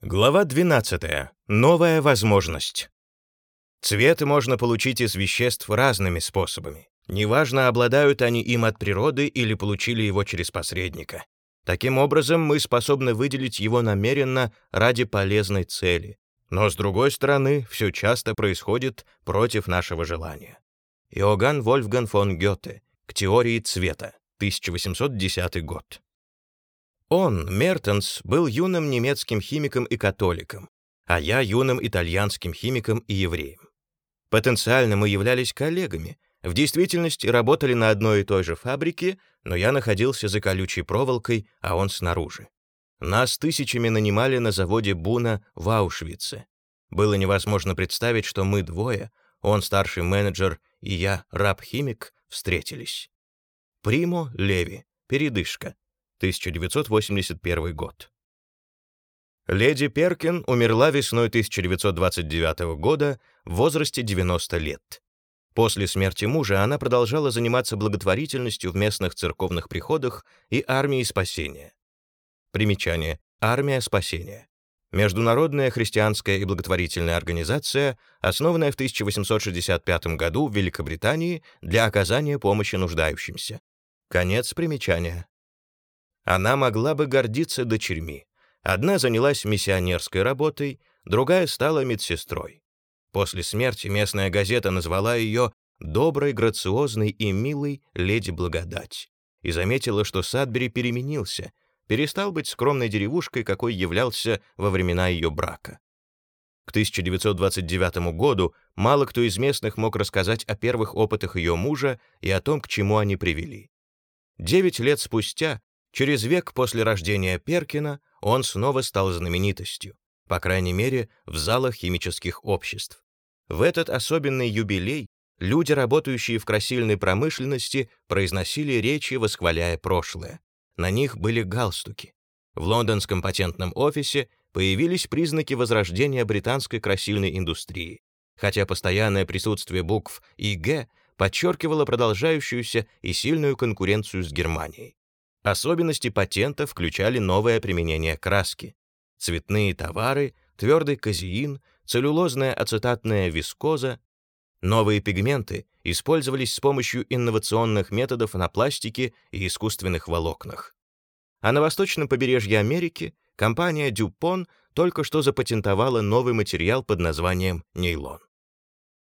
Глава 12. Новая возможность. Цвет можно получить из веществ разными способами. Неважно, обладают они им от природы или получили его через посредника. Таким образом, мы способны выделить его намеренно ради полезной цели. Но, с другой стороны, все часто происходит против нашего желания. Иоганн Вольфган фон Гёте. К теории цвета. 1810 год. Он, Мертенс, был юным немецким химиком и католиком, а я юным итальянским химиком и евреем. Потенциально мы являлись коллегами, в действительности работали на одной и той же фабрике, но я находился за колючей проволокой, а он снаружи. Нас тысячами нанимали на заводе Буна в Аушвице. Было невозможно представить, что мы двое, он старший менеджер и я, раб-химик, встретились. Примо Леви. Передышка. 1981 год. Леди Перкин умерла весной 1929 года в возрасте 90 лет. После смерти мужа она продолжала заниматься благотворительностью в местных церковных приходах и армией спасения. Примечание. Армия спасения. Международная христианская и благотворительная организация, основанная в 1865 году в Великобритании для оказания помощи нуждающимся. Конец примечания. Она могла бы гордиться дочерьми. Одна занялась миссионерской работой, другая стала медсестрой. После смерти местная газета назвала ее «доброй, грациозной и милой леди Благодать» и заметила, что Садбери переменился, перестал быть скромной деревушкой, какой являлся во времена ее брака. К 1929 году мало кто из местных мог рассказать о первых опытах ее мужа и о том, к чему они привели. Девять лет спустя Через век после рождения Перкина он снова стал знаменитостью, по крайней мере, в залах химических обществ. В этот особенный юбилей люди, работающие в красильной промышленности, произносили речи, восхваляя прошлое. На них были галстуки. В лондонском патентном офисе появились признаки возрождения британской красильной индустрии, хотя постоянное присутствие букв и «Г» подчеркивало продолжающуюся и сильную конкуренцию с Германией. Особенности патента включали новое применение краски, цветные товары, твердый казеин, целлюлозная ацетатная вискоза. Новые пигменты использовались с помощью инновационных методов на пластике и искусственных волокнах. А на восточном побережье Америки компания DuPont только что запатентовала новый материал под названием нейлон.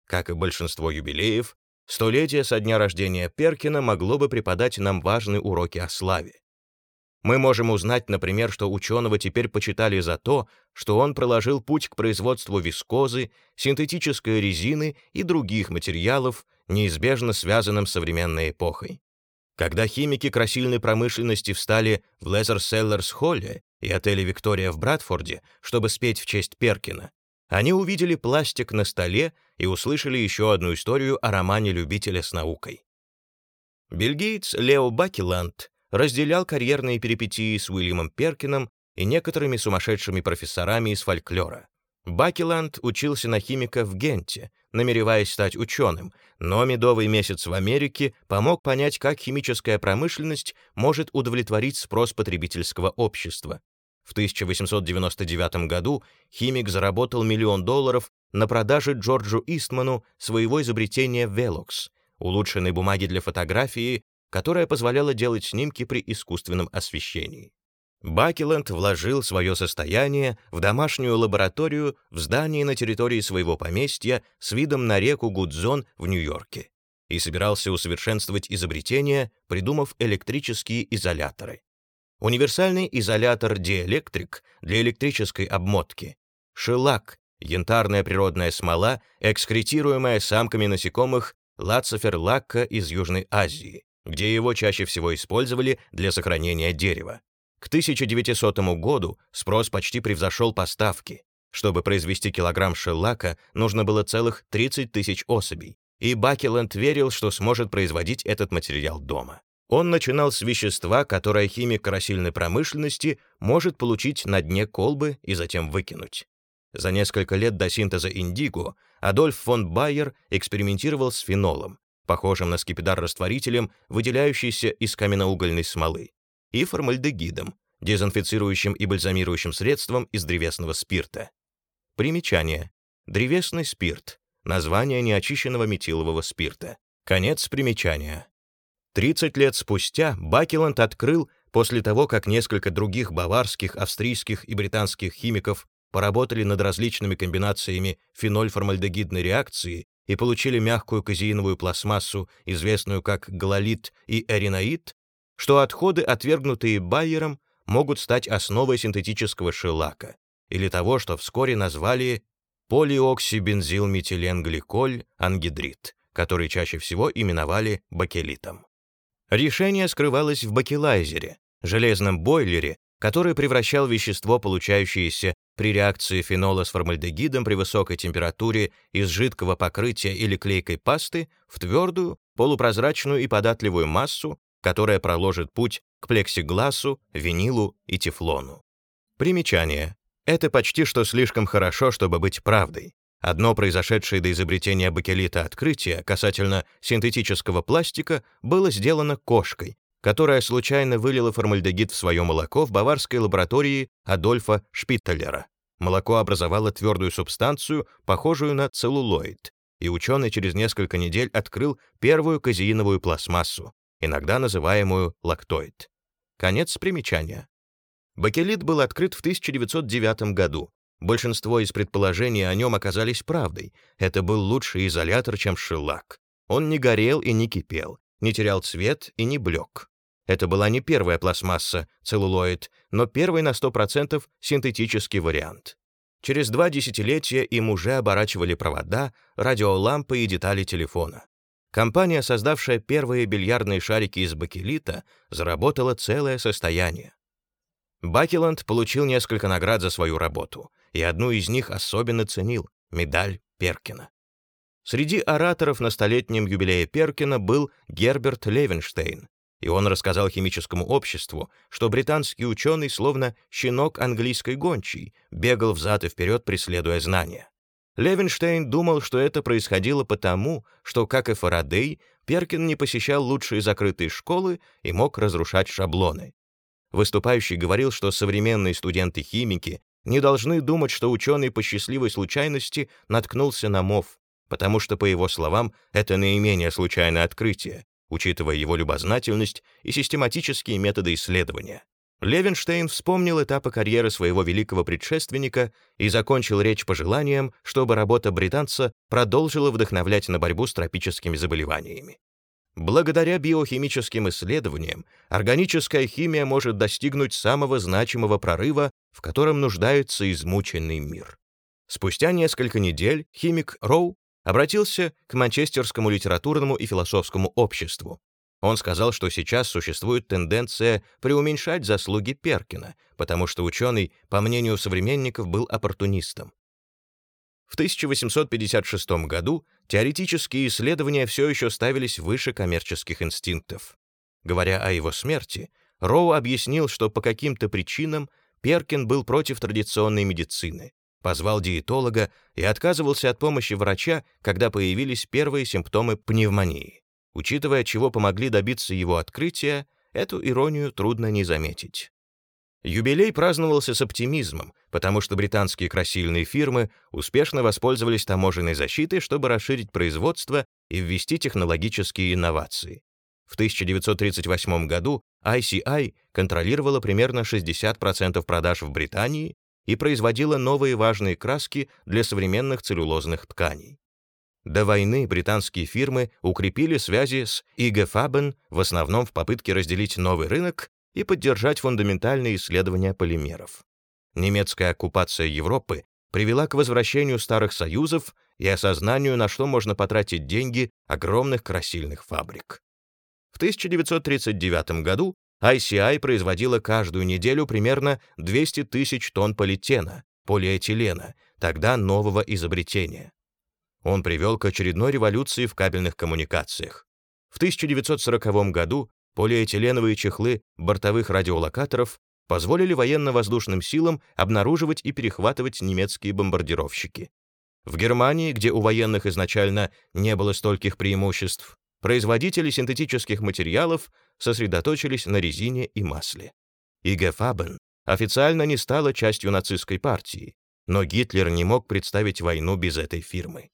Как и большинство юбилеев, Столетие со дня рождения Перкина могло бы преподать нам важные уроки о славе. Мы можем узнать, например, что ученого теперь почитали за то, что он проложил путь к производству вискозы, синтетической резины и других материалов, неизбежно связанным с современной эпохой. Когда химики красильной промышленности встали в Лезер Селлерс Холле и отеле «Виктория» в Братфорде, чтобы спеть в честь Перкина, они увидели пластик на столе и услышали еще одну историю о романе любителя с наукой. Бельгиец Лео Бакеланд разделял карьерные перипетии с Уильямом Перкином и некоторыми сумасшедшими профессорами из фольклора. Бакеланд учился на химика в Генте, намереваясь стать ученым, но медовый месяц в Америке помог понять, как химическая промышленность может удовлетворить спрос потребительского общества. В 1899 году химик заработал миллион долларов на продаже Джорджу Истману своего изобретения Velox, улучшенной бумаги для фотографии, которая позволяла делать снимки при искусственном освещении. Бакеленд вложил свое состояние в домашнюю лабораторию в здании на территории своего поместья с видом на реку Гудзон в Нью-Йорке и собирался усовершенствовать изобретение, придумав электрические изоляторы универсальный изолятор диэлектрик для электрической обмотки, шелак, янтарная природная смола, экскретируемая самками насекомых лациферлакка из Южной Азии, где его чаще всего использовали для сохранения дерева. К 1900 году спрос почти превзошел поставки. Чтобы произвести килограмм шеллака, нужно было целых 30 тысяч особей, и Бакеленд верил, что сможет производить этот материал дома. Он начинал с вещества, которое химик красильной промышленности может получить на дне колбы и затем выкинуть. За несколько лет до синтеза индиго Адольф фон Байер экспериментировал с фенолом, похожим на скипидар-растворителем, выделяющийся из каменноугольной смолы, и формальдегидом, дезинфицирующим и бальзамирующим средством из древесного спирта. Примечание. Древесный спирт. Название неочищенного метилового спирта. Конец примечания. 30 лет спустя Бакеланд открыл, после того, как несколько других баварских, австрийских и британских химиков поработали над различными комбинациями фенольформальдегидной реакции и получили мягкую казеиновую пластмассу, известную как галолит и эринаит, что отходы, отвергнутые Байером, могут стать основой синтетического шелака или того, что вскоре назвали полиоксибензилметиленгликоль ангидрид, который чаще всего именовали бакелитом. Решение скрывалось в бакелайзере, железном бойлере, который превращал вещество, получающееся при реакции фенола с формальдегидом при высокой температуре из жидкого покрытия или клейкой пасты в твердую, полупрозрачную и податливую массу, которая проложит путь к плексигласу, винилу и тефлону. Примечание. Это почти что слишком хорошо, чтобы быть правдой. Одно произошедшее до изобретения бакелита открытие касательно синтетического пластика было сделано кошкой, которая случайно вылила формальдегид в свое молоко в баварской лаборатории Адольфа Шпиттелера. Молоко образовало твердую субстанцию, похожую на целлулоид, и ученый через несколько недель открыл первую казеиновую пластмассу, иногда называемую лактоид. Конец примечания. Бакелит был открыт в 1909 году. Большинство из предположений о нем оказались правдой. Это был лучший изолятор, чем шеллак. Он не горел и не кипел, не терял цвет и не блек. Это была не первая пластмасса, целлулоид, но первый на 100% синтетический вариант. Через два десятилетия им уже оборачивали провода, радиолампы и детали телефона. Компания, создавшая первые бильярдные шарики из бакелита, заработала целое состояние. Бакеланд получил несколько наград за свою работу, и одну из них особенно ценил — медаль Перкина. Среди ораторов на столетнем юбилее Перкина был Герберт Левенштейн, и он рассказал химическому обществу, что британский ученый, словно щенок английской гончей, бегал взад и вперед, преследуя знания. Левинштейн думал, что это происходило потому, что, как и Фарадей, Перкин не посещал лучшие закрытые школы и мог разрушать шаблоны. Выступающий говорил, что современные студенты-химики не должны думать, что ученый по счастливой случайности наткнулся на МОВ, потому что, по его словам, это наименее случайное открытие, учитывая его любознательность и систематические методы исследования. Левинштейн вспомнил этапы карьеры своего великого предшественника и закончил речь пожеланием, чтобы работа британца продолжила вдохновлять на борьбу с тропическими заболеваниями. Благодаря биохимическим исследованиям органическая химия может достигнуть самого значимого прорыва, в котором нуждается измученный мир. Спустя несколько недель химик Роу обратился к Манчестерскому литературному и философскому обществу, он сказал, что сейчас существует тенденция преуменьшать заслуги Перкина, потому что ученый, по мнению современников, был оппортунистом. В 1856 году теоретические исследования все еще ставились выше коммерческих инстинктов. Говоря о его смерти, Роу объяснил, что по каким-то причинам Перкин был против традиционной медицины, позвал диетолога и отказывался от помощи врача, когда появились первые симптомы пневмонии. Учитывая, чего помогли добиться его открытия, эту иронию трудно не заметить. Юбилей праздновался с оптимизмом, потому что британские красильные фирмы успешно воспользовались таможенной защитой, чтобы расширить производство и ввести технологические инновации. В 1938 году ICI контролировала примерно 60% продаж в Британии и производила новые важные краски для современных целлюлозных тканей. До войны британские фирмы укрепили связи с IG Farben в основном в попытке разделить новый рынок и поддержать фундаментальные исследования полимеров. Немецкая оккупация Европы привела к возвращению старых союзов и осознанию, на что можно потратить деньги огромных красильных фабрик. В 1939 году ICI производила каждую неделю примерно 200 тысяч тонн полиэтена, полиэтилена, тогда нового изобретения он привел к очередной революции в кабельных коммуникациях. В 1940 году полиэтиленовые чехлы бортовых радиолокаторов позволили военно-воздушным силам обнаруживать и перехватывать немецкие бомбардировщики. В Германии, где у военных изначально не было стольких преимуществ, производители синтетических материалов сосредоточились на резине и масле. IG Farben официально не стала частью нацистской партии, но Гитлер не мог представить войну без этой фирмы.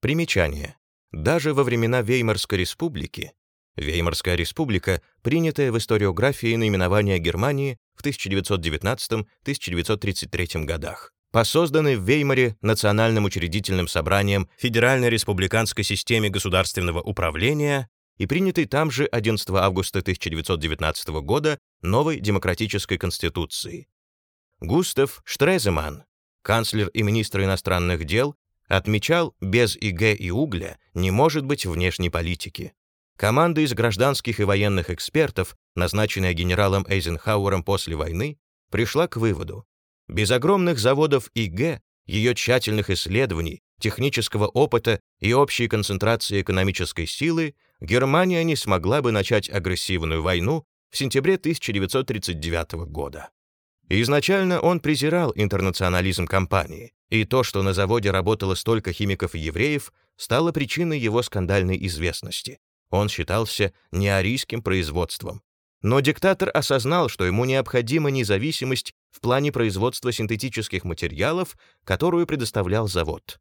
Примечание. Даже во времена Веймарской республики Веймарская республика, принятая в историографии наименование Германии в 1919-1933 годах, по созданной в Веймаре Национальным учредительным собранием Федерально-республиканской системе государственного управления и принятой там же 11 августа 1919 года новой демократической конституции. Густав Штреземан, канцлер и министр иностранных дел, отмечал, без ИГ и угля не может быть внешней политики. Команда из гражданских и военных экспертов, назначенная генералом Эйзенхауэром после войны, пришла к выводу, без огромных заводов ИГ, ее тщательных исследований, технического опыта и общей концентрации экономической силы, Германия не смогла бы начать агрессивную войну в сентябре 1939 года. Изначально он презирал интернационализм компании, и то, что на заводе работало столько химиков и евреев, стало причиной его скандальной известности. Он считался неарийским производством. Но диктатор осознал, что ему необходима независимость в плане производства синтетических материалов, которую предоставлял завод.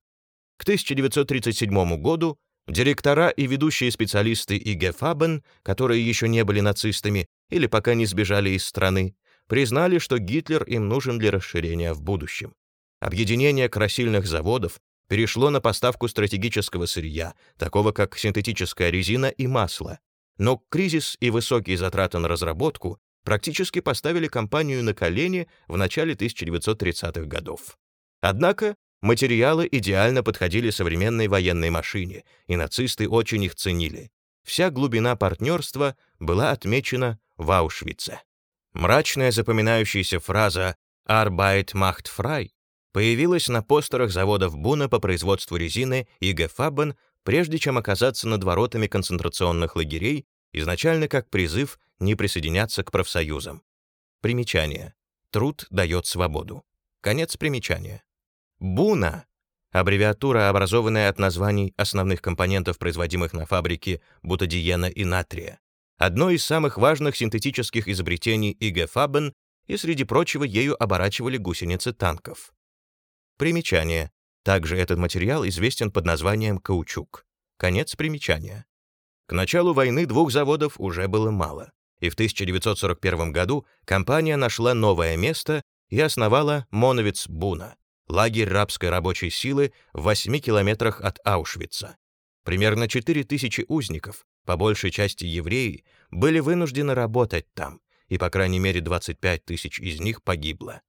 К 1937 году директора и ведущие специалисты ИГ Фабен, которые еще не были нацистами или пока не сбежали из страны, признали, что Гитлер им нужен для расширения в будущем. Объединение красильных заводов перешло на поставку стратегического сырья, такого как синтетическая резина и масло. Но кризис и высокие затраты на разработку практически поставили компанию на колени в начале 1930-х годов. Однако материалы идеально подходили современной военной машине, и нацисты очень их ценили. Вся глубина партнерства была отмечена в Аушвице. Мрачная запоминающаяся фраза «Arbeit macht frei» появилась на постерах заводов Буна по производству резины и Гефабен, прежде чем оказаться над воротами концентрационных лагерей, изначально как призыв не присоединяться к профсоюзам. Примечание. Труд дает свободу. Конец примечания. Буна — аббревиатура, образованная от названий основных компонентов, производимых на фабрике бутадиена и натрия. Одно из самых важных синтетических изобретений И.Г. Фабен, и, среди прочего, ею оборачивали гусеницы танков. Примечание. Также этот материал известен под названием каучук. Конец примечания. К началу войны двух заводов уже было мало, и в 1941 году компания нашла новое место и основала Моновиц-Буна, лагерь рабской рабочей силы в 8 километрах от Аушвица. Примерно 4000 узников, по большей части евреи, были вынуждены работать там, и по крайней мере 25 тысяч из них погибло.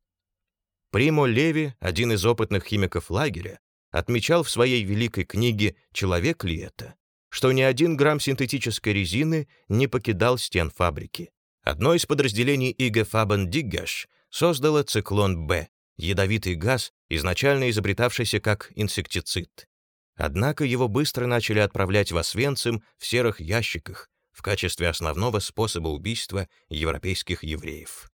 Примо Леви, один из опытных химиков лагеря, отмечал в своей великой книге «Человек ли это?», что ни один грамм синтетической резины не покидал стен фабрики. Одно из подразделений ИГ Фабен Диггаш создало циклон Б, ядовитый газ, изначально изобретавшийся как инсектицид. Однако его быстро начали отправлять в Освенцим в серых ящиках в качестве основного способа убийства европейских евреев.